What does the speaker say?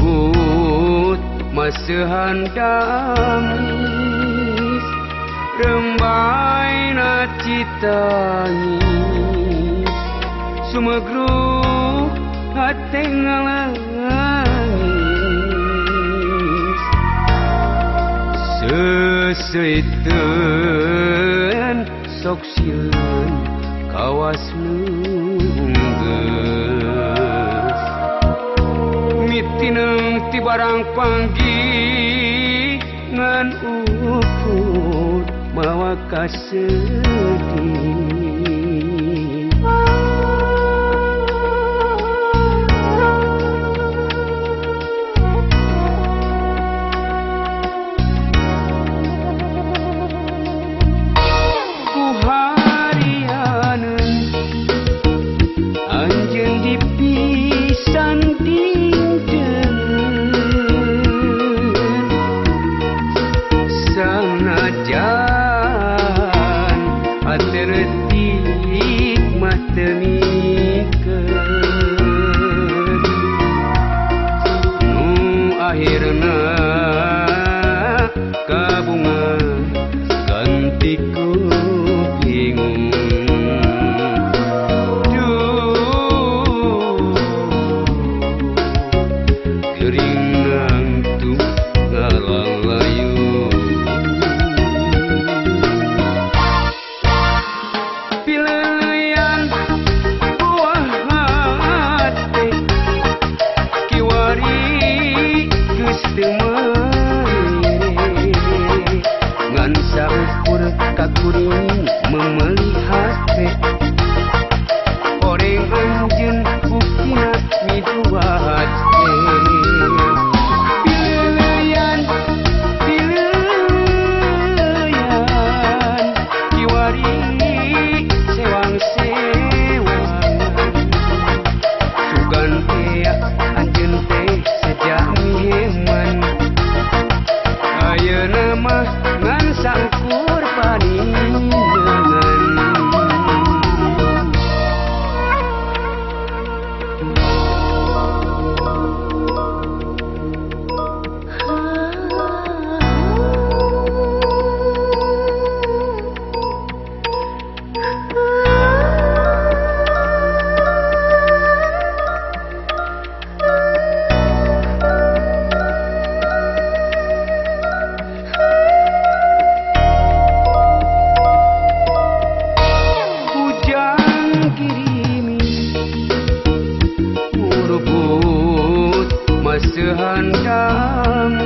murbut masehandamis rembai na citangis sumegru hati ngalangis seseiten sok sieun kawas nungges mitineng ti barang panggingan ukur mawa kasedih I'm